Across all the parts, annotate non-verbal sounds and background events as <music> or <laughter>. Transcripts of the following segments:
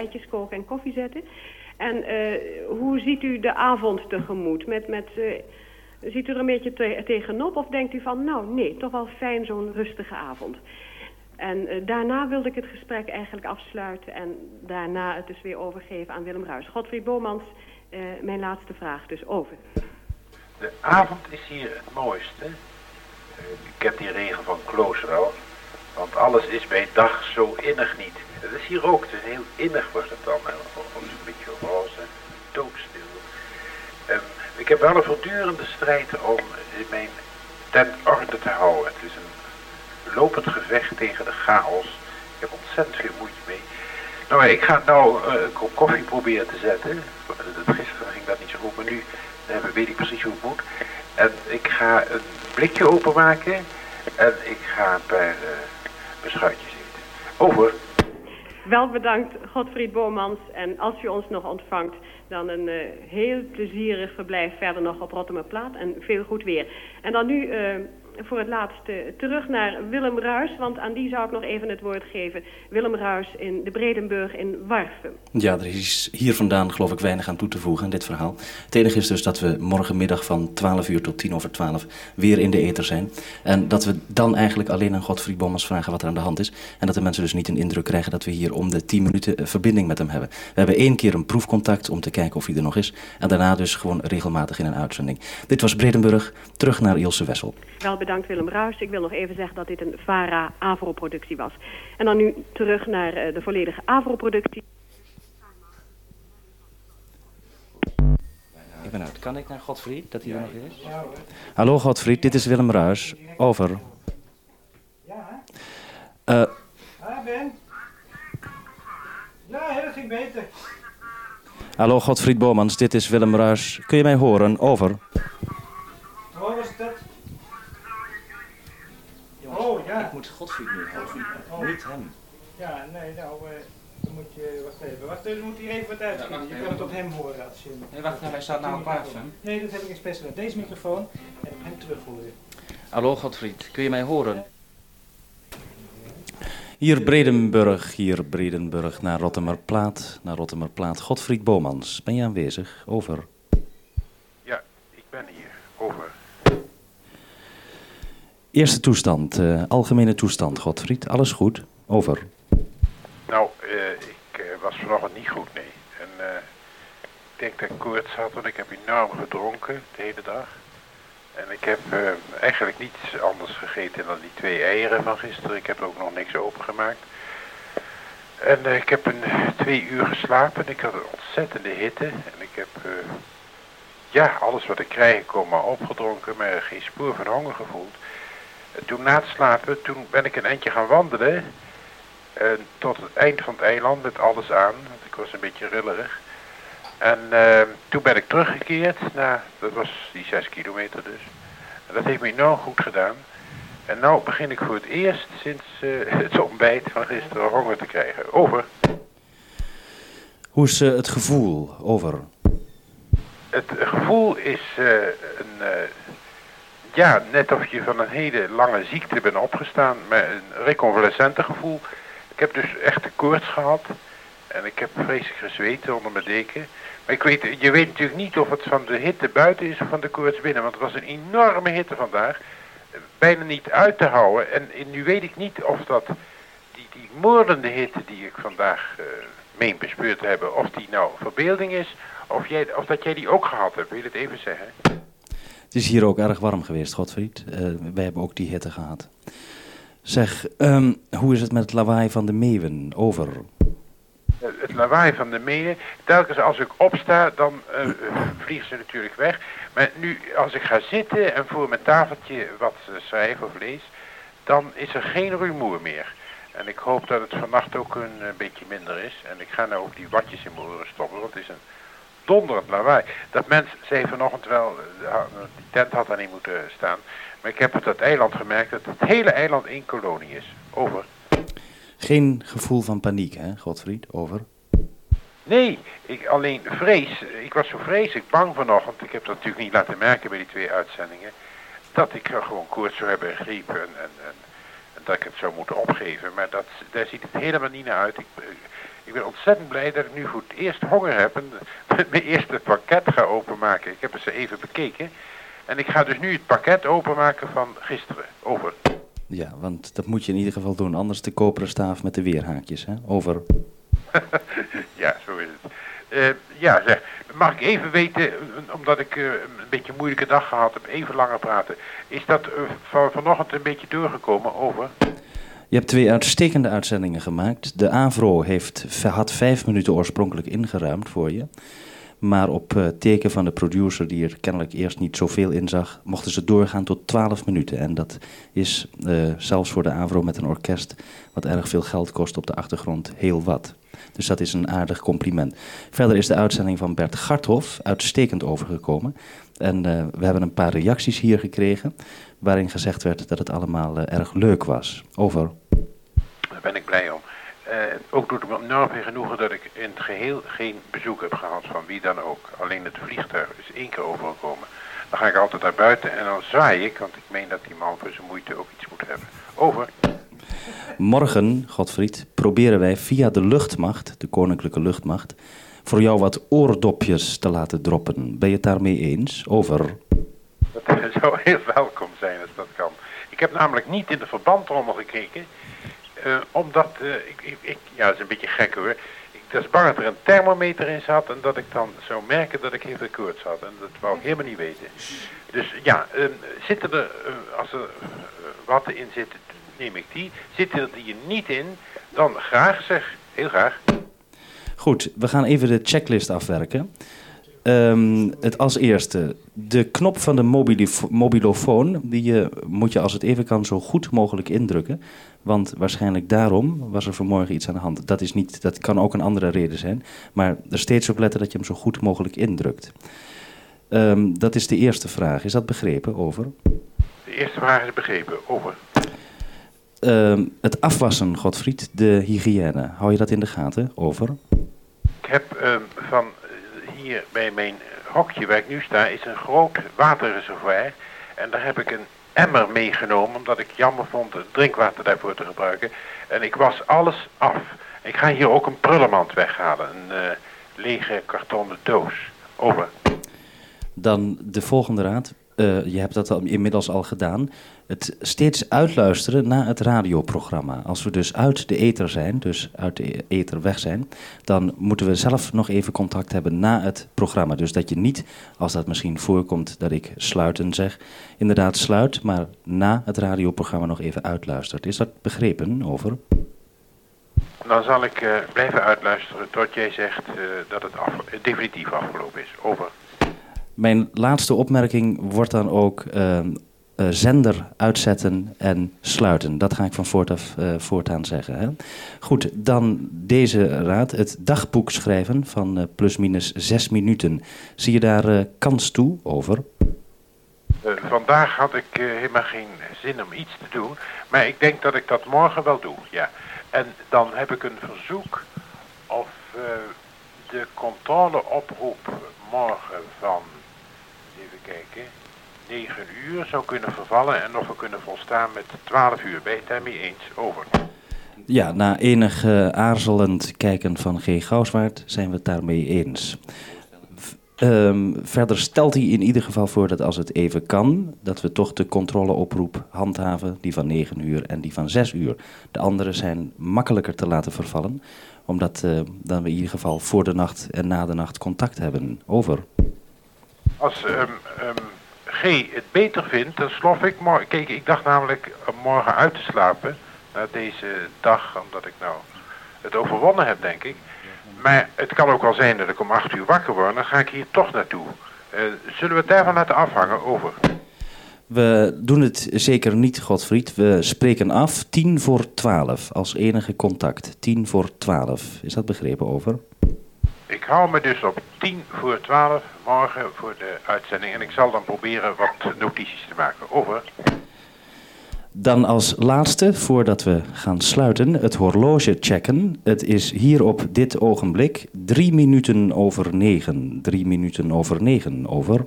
eitjes koken en koffie zetten. En eh, hoe ziet u de avond tegemoet? Met, met, uh, ziet u er een beetje te tegenop of denkt u van, nou nee, toch wel fijn zo'n rustige avond? En uh, daarna wilde ik het gesprek eigenlijk afsluiten en daarna het dus weer overgeven aan Willem Ruijs. Godfried Bomans, mijn laatste vraag dus over. De avond is hier het mooiste. ik heb die regel van Klooster al. Want alles is bij dag zo innig niet. Het is hier ook, is heel innig wordt het dan. Een beetje roze, doodstil. Um, ik heb wel een voortdurende strijd om mijn tent orde te houden. Het is een lopend gevecht tegen de chaos. Ik heb ontzettend veel moeite mee. Nou, ik ga nou uh, een kop koffie proberen te zetten. Gisteren ging dat niet zo goed, maar nu weet ik precies hoe het moet. En ik ga een blikje openmaken en ik ga uh, beschuitjes eten. Over. Wel bedankt, Godfried Bomans. En als u ons nog ontvangt, dan een uh, heel plezierig verblijf verder nog op Rotterdamplaat en veel goed weer. En dan nu uh, voor het laatste terug naar Willem Ruis. Want aan die zou ik nog even het woord geven. Willem Ruis in de Bredenburg in Warfum. Ja, er is hier vandaan geloof ik weinig aan toe te voegen aan dit verhaal. Het enige is dus dat we morgenmiddag van 12 uur tot 10 over 12 weer in de ether zijn. En dat we dan eigenlijk alleen aan Godfried Bommers vragen wat er aan de hand is. En dat de mensen dus niet een indruk krijgen dat we hier om de 10 minuten eh, verbinding met hem hebben. We hebben één keer een proefcontact om te kijken of hij er nog is. En daarna dus gewoon regelmatig in een uitzending. Dit was Bredenburg. Terug naar Ilse Wessel. Wel bedankt Willem Ruijs. Ik wil nog even zeggen dat dit een VARA-AVRO-productie was. En dan nu terug naar uh, de volledige AVRO-productie. Ik ben uit. Kan ik naar Godfried, dat hij er nog is? Hallo Godfried, dit is Willem Ruijs. Over. Ja, hè? Uh, ah, Ben. Ja, dat ging beter. Hallo Godfried Bomans, dit is Willem Ruijs. Kun je mij horen? Over. Ja. Ik moet Godfried nu helpen, oh. niet hem. Ja, nee, nou, uh, dan moet je, wacht even, wacht, dan moet hier even wat. Ja, je kan het op hem horen als je... Nee, wacht, hij staat nou op plaats, Nee, dat heb ik expres gedaan. Deze microfoon en op hem terug horen. Hallo Godfried, kun je mij horen? Hier Bredenburg, hier Bredenburg, naar Rottemerplaat, naar Rottemerplaat. Godfried Bomans, ben je aanwezig? Over. Ja, ik ben hier. Over. Eerste toestand, uh, algemene toestand, Godfried. Alles goed? Over. Nou, uh, ik uh, was vanochtend niet goed, nee. En ik denk dat ik koorts had, want ik heb enorm gedronken de hele dag. En ik heb eigenlijk niets anders gegeten dan die twee eieren van gisteren. Ik heb ook nog niks opengemaakt. En ik heb een twee uur geslapen. Ik had een ontzettende hitte. En ik heb, ja, alles wat ik krijg, kom maar opgedronken. Maar geen spoor van honger gevoeld toen na het slapen, toen ben ik een eindje gaan wandelen. En tot het eind van het eiland met alles aan. Want ik was een beetje rillerig. En uh, toen ben ik teruggekeerd. Nou, dat was die zes kilometer dus. En dat heeft me enorm goed gedaan. En nu begin ik voor het eerst sinds uh, het ontbijt van gisteren honger te krijgen. Over. Hoe is uh, het gevoel? Over. Het gevoel is een ja, net of je van een hele lange ziekte bent opgestaan met een reconvalescente gevoel. Ik heb dus echt de koorts gehad en ik heb vreselijk gezweten onder mijn deken. Maar ik weet, je weet natuurlijk niet of het van de hitte buiten is of van de koorts binnen, want het was een enorme hitte vandaag. Bijna niet uit te houden en nu weet ik niet of dat die, die moordende hitte die ik vandaag uh, meen bespeurd te hebben, of die nou verbeelding is of, jij, of dat jij die ook gehad hebt. Wil je het even zeggen? Het is hier ook erg warm geweest, Godfried. Uh, wij hebben ook die hitte gehad. Zeg, um, hoe is het met het lawaai van de meeuwen? Over. Het lawaai van de meeuwen, telkens als ik opsta, dan uh, vliegen ze natuurlijk weg. Maar nu, als ik ga zitten en voor mijn tafeltje wat schrijf of lees, dan is er geen rumoer meer. En ik hoop dat het vannacht ook een, een beetje minder is. En ik ga nou ook die watjes in mijn oren stoppen, want het is een donderend lawaai. Dat mens zei vanochtend wel, eh, die tent had daar niet moeten staan. Maar ik heb op dat eiland gemerkt dat het hele eiland één kolonie is. Over. Geen gevoel van paniek, hè, Godfried? Over. Nee, ik alleen vrees. Ik was zo vreselijk bang vanochtend. Ik heb dat natuurlijk niet laten merken bij die twee uitzendingen. Dat ik gewoon koorts zou hebben, griep en, en, en En dat ik het zou moeten opgeven. Maar dat, daar ziet het helemaal niet naar uit. Ik, ik ben ontzettend blij dat ik nu voor het eerst honger heb en <laughs> mijn eerste pakket ga openmaken. Ik heb het ze even bekeken. En ik ga dus nu het pakket openmaken van gisteren. Over. Ja, want dat moet je in ieder geval doen. Anders de koperen staaf met de weerhaakjes. Hè? Over. <laughs> ja, zo is het. Uh, ja, zeg. Mag ik even weten, omdat ik uh, een beetje een moeilijke dag gehad heb, even langer praten. Is dat uh, van, vanochtend een beetje doorgekomen? Over. Je hebt twee uitstekende uitzendingen gemaakt. De AVRO heeft, had vijf minuten oorspronkelijk ingeruimd voor je. Maar op uh, teken van de producer, die er kennelijk eerst niet zoveel in zag, mochten ze doorgaan tot 12 minuten. En dat is uh, zelfs voor de AVRO met een orkest, wat erg veel geld kost op de achtergrond, heel wat. Dus dat is een aardig compliment. Verder is de uitzending van Bert Garthof uitstekend overgekomen. En uh, we hebben een paar reacties hier gekregen, waarin gezegd werd dat het allemaal erg leuk was. Over. Daar ben ik blij om. Uh, ook doet het me enorm veel genoegen dat ik in het geheel geen bezoek heb gehad van wie dan ook. Alleen het vliegtuig is één keer overgekomen. Dan ga ik altijd naar buiten en dan zwaai ik, want ik meen dat die man voor zijn moeite ook iets moet hebben. Over. Morgen, Godfried, proberen wij via de luchtmacht, de koninklijke luchtmacht, voor jou wat oordopjes te laten droppen. Ben je het daarmee eens? Over. <laughs> Zou heel welkom zijn als dat kan. Ik heb namelijk niet in de verbandrommel gekeken. Uh, omdat, uh, ik, ik, ja, dat is een beetje gek hoor. Ik was bang dat er een thermometer in zat en dat ik dan zou merken dat ik heel veel koorts had. En dat wou ik helemaal niet weten. Dus ja, uh, zitten er, als er watten in zitten, neem ik die. Zitten er die niet in, dan graag zeg. Heel graag. Goed, we gaan even de checklist afwerken. Um, het als eerste, de knop van de mobilofoon, die je, moet je als het even kan zo goed mogelijk indrukken. Want waarschijnlijk daarom was er vanmorgen iets aan de hand. Dat, is niet, dat kan ook een andere reden zijn. Maar er steeds op letten dat je hem zo goed mogelijk indrukt. Um, dat is de eerste vraag. Is dat begrepen? Over. De eerste vraag is begrepen. Over. Um, het afwassen, Godfried, de hygiëne. Hou je dat in de gaten? Over. Ik heb um, hier bij mijn hokje waar ik nu sta, is een groot waterreservoir. En daar heb ik een emmer meegenomen, omdat ik jammer vond het drinkwater daarvoor te gebruiken. En ik was alles af. Ik ga hier ook een prullenmand weghalen, een uh, lege kartonnen doos. Over. Dan de volgende raad. Uh, je hebt dat al, inmiddels al gedaan. Het steeds uitluisteren naar het radioprogramma. Als we dus uit de ether zijn, dus uit de ether weg zijn, dan moeten we zelf nog even contact hebben na het programma. Dus dat je niet, als dat misschien voorkomt dat ik sluiten zeg, inderdaad sluit, maar na het radioprogramma nog even uitluistert. Is dat begrepen over? Dan zal ik uh, blijven uitluisteren tot jij zegt uh, dat het definitief afgelopen is. Over. Mijn laatste opmerking wordt dan ook uh, uh, zender uitzetten en sluiten. Dat ga ik van voortaf uh, voortaan zeggen. Hè? Goed, dan deze raad. Het dagboek schrijven van plusminus zes minuten. Zie je daar kans toe over? vandaag had ik helemaal geen zin om iets te doen. Maar ik denk dat ik dat morgen wel doe, ja. En dan heb ik een verzoek of de controleoproep morgen van kijken, 9 uur zou kunnen vervallen en nog we kunnen volstaan met 12 uur. Het daarmee eens? Over. Ja, na enig uh, aarzelend kijken van G. Gouwswaard zijn we het daarmee eens. Um, verder stelt hij in ieder geval voor dat als het even kan, dat we toch de controleoproep handhaven, die van 9 uur en die van 6 uur. De andere zijn makkelijker te laten vervallen, omdat uh, dan we in ieder geval voor de nacht en na de nacht contact hebben. Over. Als um, um, G het beter vindt, dan slof ik morgen. Kijk, ik dacht namelijk morgen uit te slapen. Na deze dag, omdat ik nou het overwonnen heb, denk ik. Maar het kan ook wel zijn dat ik om acht uur wakker word. Dan ga ik hier toch naartoe. Uh, zullen we het daarvan laten afhangen? Over. We doen het zeker niet, Godfried. We spreken af tien voor twaalf als enige contact. Tien voor twaalf. Is dat begrepen over? Ik hou me dus op 10 voor 12 morgen voor de uitzending. En ik zal dan proberen wat notities te maken. Over. Dan als laatste, voordat we gaan sluiten, het horloge checken. Het is hier op dit ogenblik drie minuten over negen. Drie minuten over negen, over.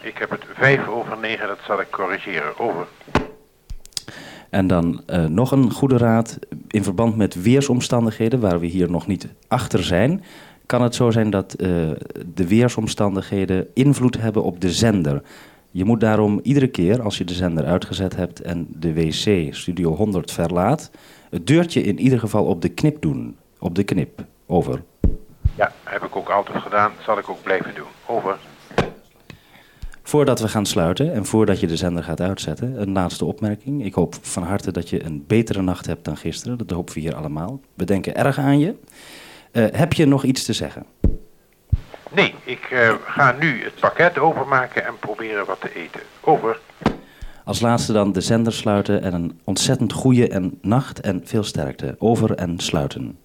Ik heb het vijf over negen, dat zal ik corrigeren, over. En dan uh, nog een goede raad. In verband met weersomstandigheden, waar we hier nog niet achter zijn, kan het zo zijn dat uh, de weersomstandigheden invloed hebben op de zender. Je moet daarom iedere keer als je de zender uitgezet hebt en de wc Studio 100 verlaat, het deurtje in ieder geval op de knip doen. Op de knip. Over. Ja, heb ik ook altijd gedaan. Zal ik ook blijven doen. Over. Voordat we gaan sluiten en voordat je de zender gaat uitzetten, een laatste opmerking. Ik hoop van harte dat je een betere nacht hebt dan gisteren. Dat hopen we hier allemaal. We denken erg aan je. Uh, heb je nog iets te zeggen? Nee, ik uh, ga nu het pakket overmaken en proberen wat te eten. Over. Als laatste dan de zender sluiten en een ontzettend goede en nacht en veel sterkte. Over en sluiten.